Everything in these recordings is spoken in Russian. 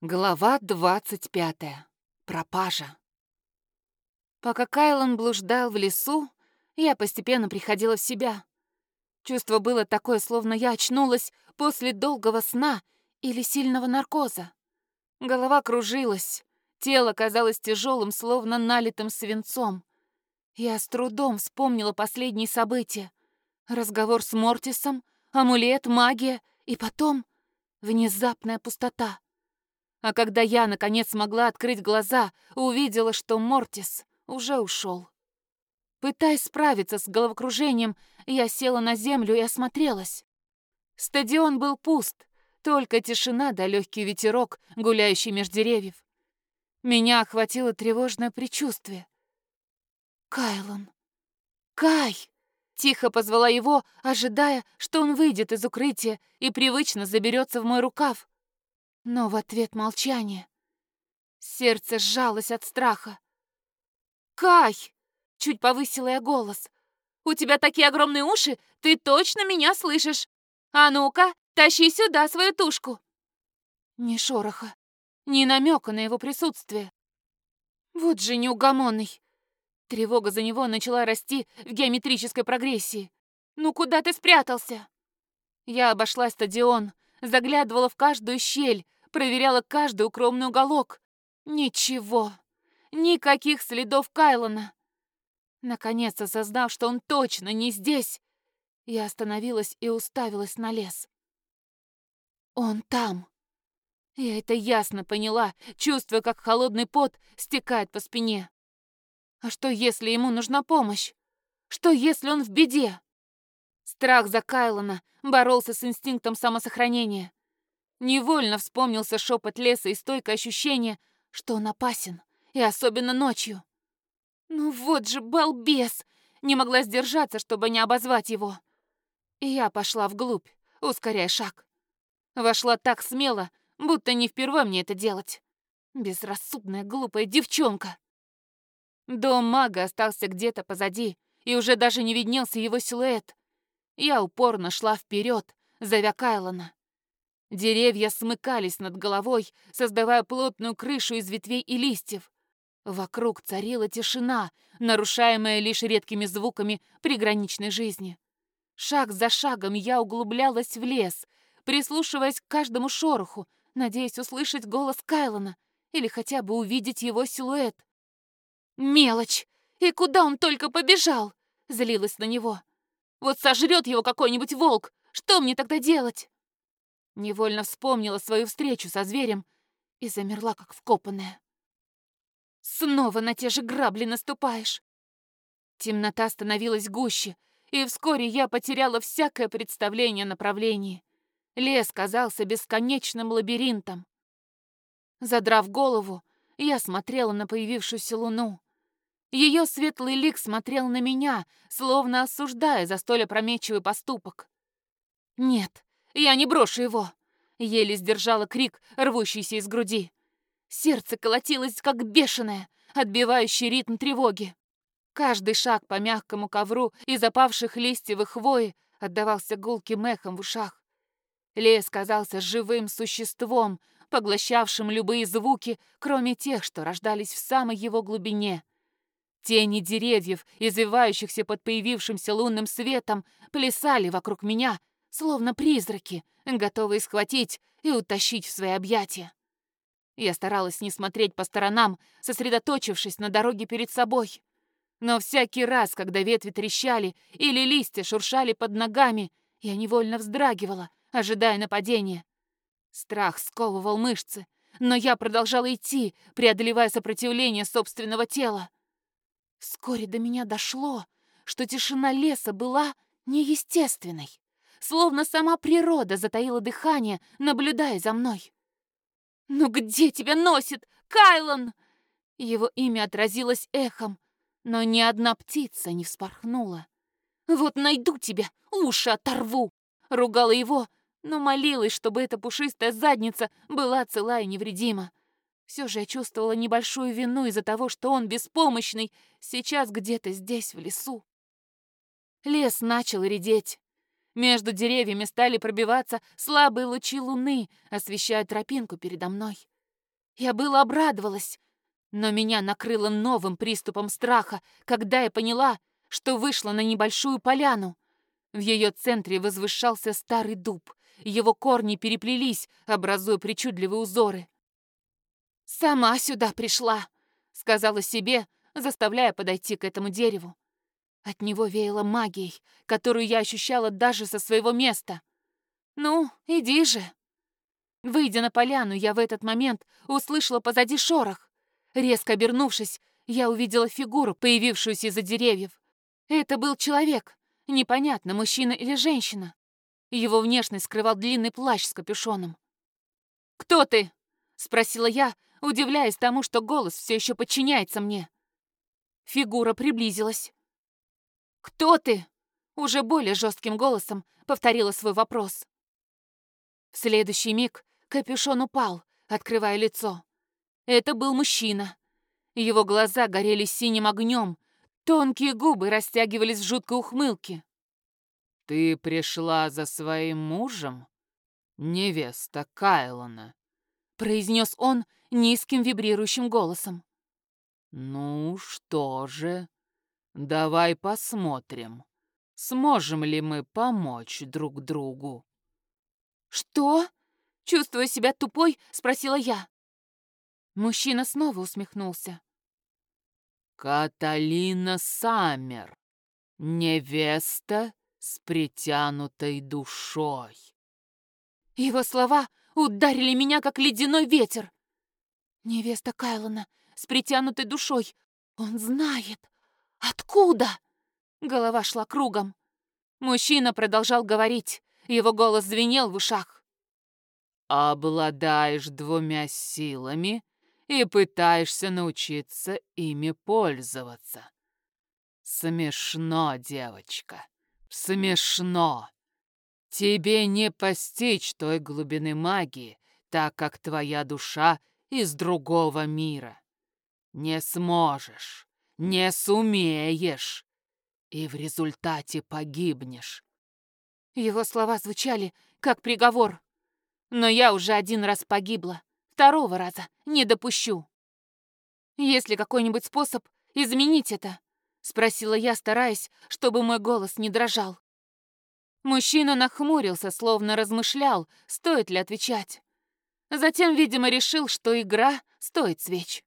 Глава двадцать пятая. Пропажа. Пока Кайлан блуждал в лесу, я постепенно приходила в себя. Чувство было такое, словно я очнулась после долгого сна или сильного наркоза. Голова кружилась, тело казалось тяжелым, словно налитым свинцом. Я с трудом вспомнила последние события. Разговор с Мортисом, амулет, магия и потом внезапная пустота. А когда я, наконец, смогла открыть глаза, увидела, что Мортис уже ушел. Пытаясь справиться с головокружением, я села на землю и осмотрелась. Стадион был пуст, только тишина да легкий ветерок, гуляющий меж деревьев. Меня охватило тревожное предчувствие. «Кайлон! Кай!» Тихо позвала его, ожидая, что он выйдет из укрытия и привычно заберется в мой рукав. Но в ответ молчание. Сердце сжалось от страха. «Кай!» — чуть повысила я голос. «У тебя такие огромные уши, ты точно меня слышишь! А ну-ка, тащи сюда свою тушку!» Ни шороха, ни намека на его присутствие. Вот же неугомонный. Тревога за него начала расти в геометрической прогрессии. «Ну куда ты спрятался?» Я обошла стадион, заглядывала в каждую щель, проверяла каждый укромный уголок. Ничего. Никаких следов Кайлона. Наконец, осознав, что он точно не здесь, я остановилась и уставилась на лес. Он там. Я это ясно поняла, чувствуя, как холодный пот стекает по спине. А что, если ему нужна помощь? Что, если он в беде? Страх за Кайлона боролся с инстинктом самосохранения. Невольно вспомнился шепот леса и стойкое ощущение, что он опасен, и особенно ночью. Ну вот же балбес! Не могла сдержаться, чтобы не обозвать его. И я пошла вглубь, ускоряя шаг. Вошла так смело, будто не впервые мне это делать. Безрассудная глупая девчонка. Дом мага остался где-то позади, и уже даже не виднелся его силуэт. Я упорно шла вперед, зовя Кайлона. Деревья смыкались над головой, создавая плотную крышу из ветвей и листьев. Вокруг царила тишина, нарушаемая лишь редкими звуками приграничной жизни. Шаг за шагом я углублялась в лес, прислушиваясь к каждому шороху, надеясь услышать голос Кайлона или хотя бы увидеть его силуэт. «Мелочь! И куда он только побежал?» — злилась на него. «Вот сожрет его какой-нибудь волк! Что мне тогда делать?» Невольно вспомнила свою встречу со зверем и замерла, как вкопанная. Снова на те же грабли наступаешь. Темнота становилась гуще, и вскоре я потеряла всякое представление о направлении. Лес казался бесконечным лабиринтом. Задрав голову, я смотрела на появившуюся луну. Ее светлый лик смотрел на меня, словно осуждая за столь опрометчивый поступок. Нет, я не брошу его!» Еле сдержала крик, рвущийся из груди. Сердце колотилось, как бешеное, отбивающий ритм тревоги. Каждый шаг по мягкому ковру из опавших листьев и хвои отдавался гулким эхом в ушах. Лес казался живым существом, поглощавшим любые звуки, кроме тех, что рождались в самой его глубине. Тени деревьев, извивающихся под появившимся лунным светом, плясали вокруг меня, словно призраки, готовые схватить и утащить в свои объятия. Я старалась не смотреть по сторонам, сосредоточившись на дороге перед собой. Но всякий раз, когда ветви трещали или листья шуршали под ногами, я невольно вздрагивала, ожидая нападения. Страх сковывал мышцы, но я продолжала идти, преодолевая сопротивление собственного тела. Вскоре до меня дошло, что тишина леса была неестественной словно сама природа затаила дыхание, наблюдая за мной. «Ну где тебя носит, Кайлон?» Его имя отразилось эхом, но ни одна птица не вспорхнула. «Вот найду тебя, уши оторву!» Ругала его, но молилась, чтобы эта пушистая задница была цела и невредима. Все же я чувствовала небольшую вину из-за того, что он беспомощный, сейчас где-то здесь, в лесу. Лес начал редеть. Между деревьями стали пробиваться слабые лучи луны, освещая тропинку передо мной. Я было обрадовалась, но меня накрыло новым приступом страха, когда я поняла, что вышла на небольшую поляну. В ее центре возвышался старый дуб. Его корни переплелись, образуя причудливые узоры. «Сама сюда пришла», — сказала себе, заставляя подойти к этому дереву. От него веяло магией, которую я ощущала даже со своего места. «Ну, иди же!» Выйдя на поляну, я в этот момент услышала позади шорох. Резко обернувшись, я увидела фигуру, появившуюся из-за деревьев. Это был человек, непонятно, мужчина или женщина. Его внешность скрывал длинный плащ с капюшоном. «Кто ты?» — спросила я, удивляясь тому, что голос все еще подчиняется мне. Фигура приблизилась. «Кто ты?» — уже более жестким голосом повторила свой вопрос. В следующий миг капюшон упал, открывая лицо. Это был мужчина. Его глаза горели синим огнем, тонкие губы растягивались в жуткой ухмылке. «Ты пришла за своим мужем, невеста Кайлона?» произнес он низким вибрирующим голосом. «Ну что же, давай посмотрим, сможем ли мы помочь друг другу». «Что?» — чувствуя себя тупой, спросила я. Мужчина снова усмехнулся. «Каталина Саммер, невеста с притянутой душой». Его слова ударили меня, как ледяной ветер. Невеста Кайлона с притянутой душой. Он знает. Откуда? Голова шла кругом. Мужчина продолжал говорить. Его голос звенел в ушах. «Обладаешь двумя силами и пытаешься научиться ими пользоваться. Смешно, девочка, смешно. Тебе не постичь той глубины магии, так как твоя душа из другого мира. Не сможешь, не сумеешь, и в результате погибнешь. Его слова звучали как приговор. Но я уже один раз погибла, второго раза не допущу. Есть ли какой-нибудь способ изменить это? Спросила я, стараясь, чтобы мой голос не дрожал. Мужчина нахмурился, словно размышлял, стоит ли отвечать. Затем, видимо, решил, что игра стоит свеч.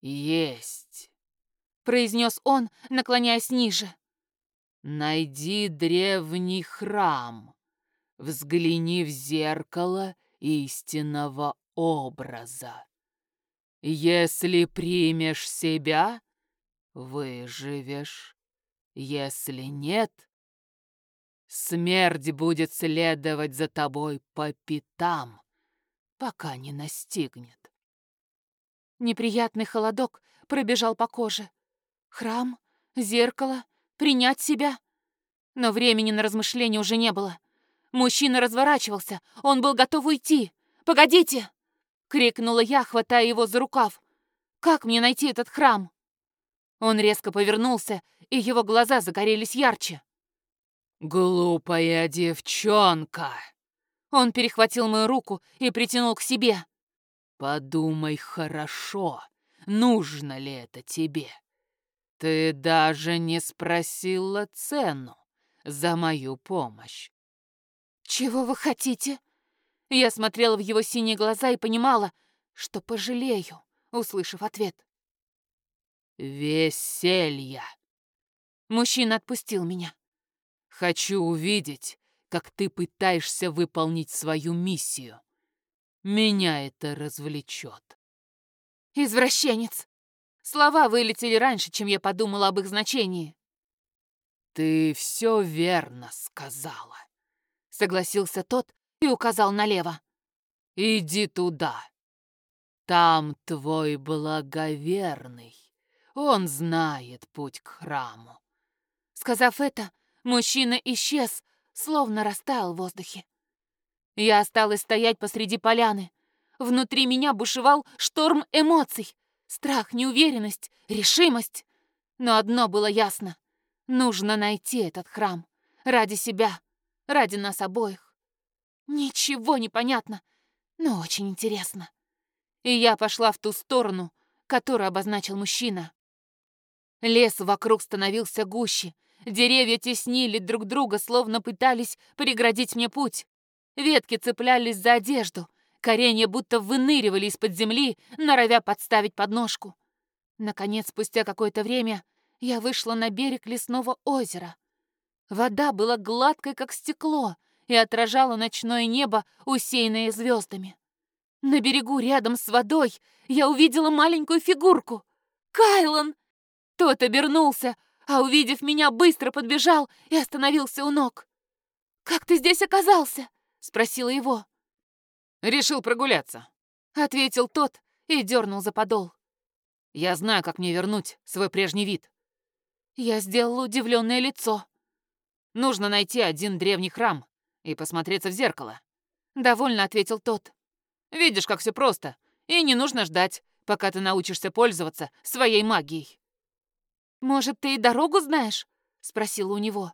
«Есть», — произнес он, наклоняясь ниже. «Найди древний храм, взгляни в зеркало истинного образа. Если примешь себя, выживешь. Если нет, Смерть будет следовать за тобой по пятам, пока не настигнет. Неприятный холодок пробежал по коже. Храм, зеркало, принять себя. Но времени на размышления уже не было. Мужчина разворачивался, он был готов уйти. «Погодите!» — крикнула я, хватая его за рукав. «Как мне найти этот храм?» Он резко повернулся, и его глаза загорелись ярче. «Глупая девчонка!» Он перехватил мою руку и притянул к себе. «Подумай хорошо, нужно ли это тебе. Ты даже не спросила цену за мою помощь». «Чего вы хотите?» Я смотрела в его синие глаза и понимала, что пожалею, услышав ответ. «Веселья!» Мужчина отпустил меня. Хочу увидеть, как ты пытаешься выполнить свою миссию. Меня это развлечет. Извращенец. Слова вылетели раньше, чем я подумала об их значении. Ты все верно сказала. Согласился тот и указал налево. Иди туда. Там твой благоверный. Он знает путь к храму. Сказав это, Мужчина исчез, словно растаял в воздухе. Я осталась стоять посреди поляны. Внутри меня бушевал шторм эмоций. Страх, неуверенность, решимость. Но одно было ясно. Нужно найти этот храм. Ради себя, ради нас обоих. Ничего не понятно, но очень интересно. и я пошла в ту сторону, которую обозначил мужчина. Лес вокруг становился гуще, деревья теснили друг друга, словно пытались преградить мне путь. Ветки цеплялись за одежду, коренья будто выныривали из-под земли, норовя подставить подножку. Наконец, спустя какое-то время, я вышла на берег лесного озера. Вода была гладкой, как стекло, и отражала ночное небо, усеянное звездами. На берегу рядом с водой я увидела маленькую фигурку. Кайлан! Тот обернулся, а увидев меня, быстро подбежал и остановился у ног. «Как ты здесь оказался?» — спросила его. «Решил прогуляться», — ответил тот и дернул за подол. «Я знаю, как мне вернуть свой прежний вид». Я сделала удивленное лицо. «Нужно найти один древний храм и посмотреться в зеркало», — довольно ответил тот. «Видишь, как все просто, и не нужно ждать, пока ты научишься пользоваться своей магией». «Может, ты и дорогу знаешь?» — спросила у него.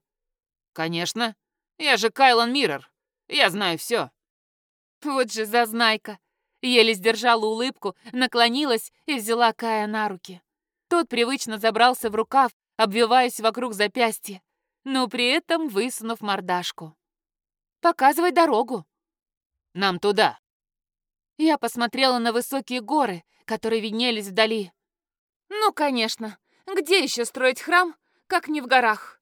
«Конечно. Я же Кайлан Миррор. Я знаю все. Вот же зазнайка. Еле сдержала улыбку, наклонилась и взяла Кая на руки. Тот привычно забрался в рукав, обвиваясь вокруг запястья, но при этом высунув мордашку. «Показывай дорогу». «Нам туда». Я посмотрела на высокие горы, которые виднелись вдали. «Ну, конечно. Где еще строить храм, как не в горах?»